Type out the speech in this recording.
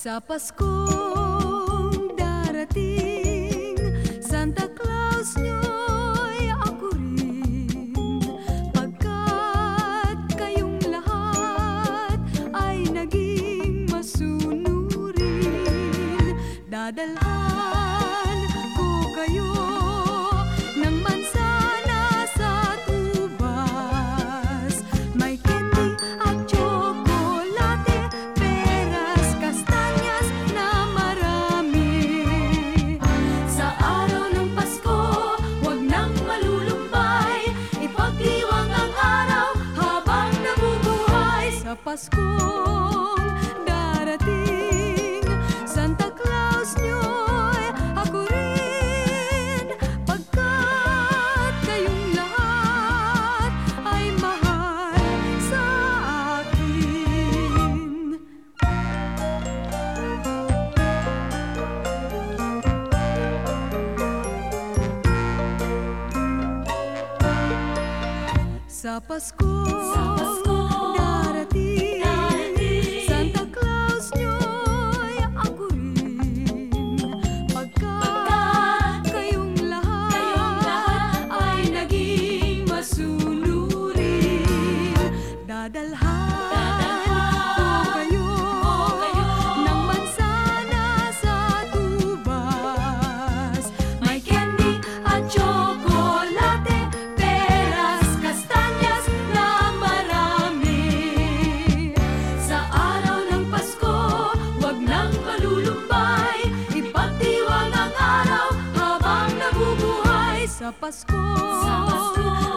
Sa Paskong darating Paskong darating Santa Claus nyo'y ako rin. Pagkat kayong lahat ay mahal sa akin. Sa Paskong, Сапаско. Сапаско.